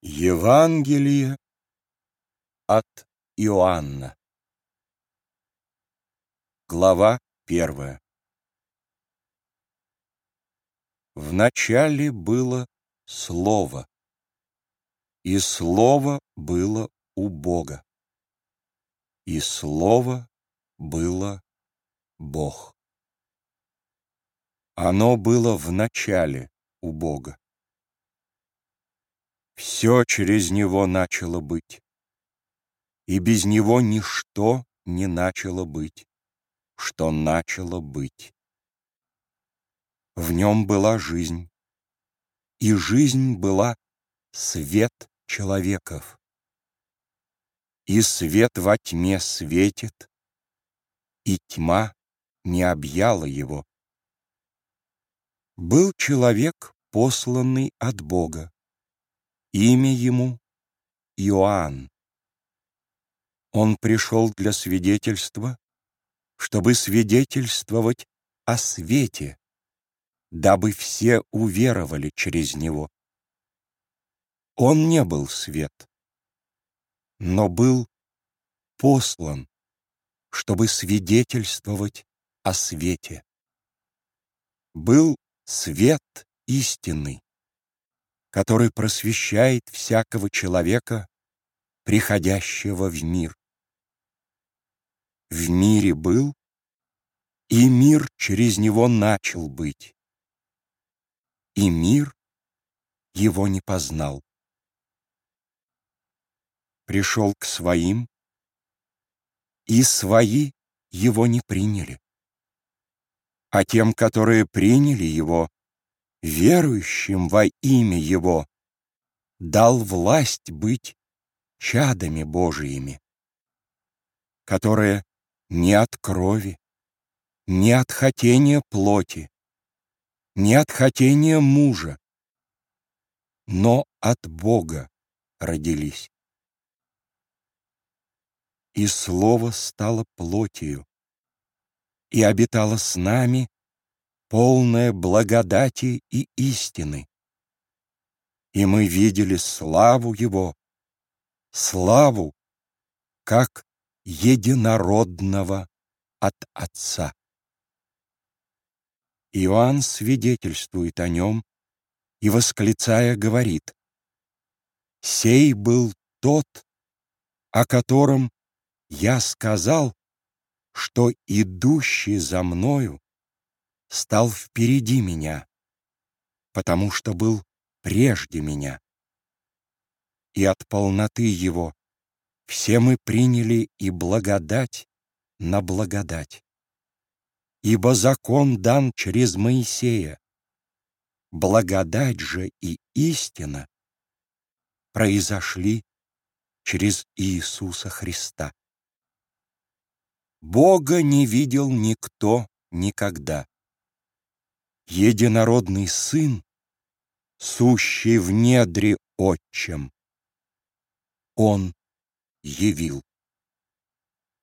Евангелие от Иоанна Глава первая В начале было Слово, и Слово было у Бога, и Слово было Бог. Оно было в начале у Бога. Все через него начало быть, и без него ничто не начало быть, что начало быть. В нем была жизнь, и жизнь была свет человеков. И свет во тьме светит, и тьма не объяла его. Был человек, посланный от Бога, Имя ему Иоанн. Он пришел для свидетельства, чтобы свидетельствовать о свете, дабы все уверовали через него. Он не был свет, но был послан, чтобы свидетельствовать о свете. Был свет истинный, который просвещает всякого человека, приходящего в мир. В мире был, и мир через него начал быть, и мир его не познал. Пришел к своим, и свои его не приняли. А тем, которые приняли его, верующим во имя Его, дал власть быть чадами Божиими, которые не от крови, не от хотения плоти, не от хотения мужа, но от Бога родились. И Слово стало плотью и обитало с нами полное благодати и истины. И мы видели славу Его, славу, как единородного от Отца. Иоанн свидетельствует о нем и, восклицая, говорит, «Сей был тот, о котором я сказал, что идущий за мною стал впереди меня, потому что был прежде меня. И от полноты его все мы приняли и благодать на благодать. Ибо закон дан через Моисея, благодать же и истина произошли через Иисуса Христа. Бога не видел никто никогда единородный Сын, сущий в недре Отчем. Он явил.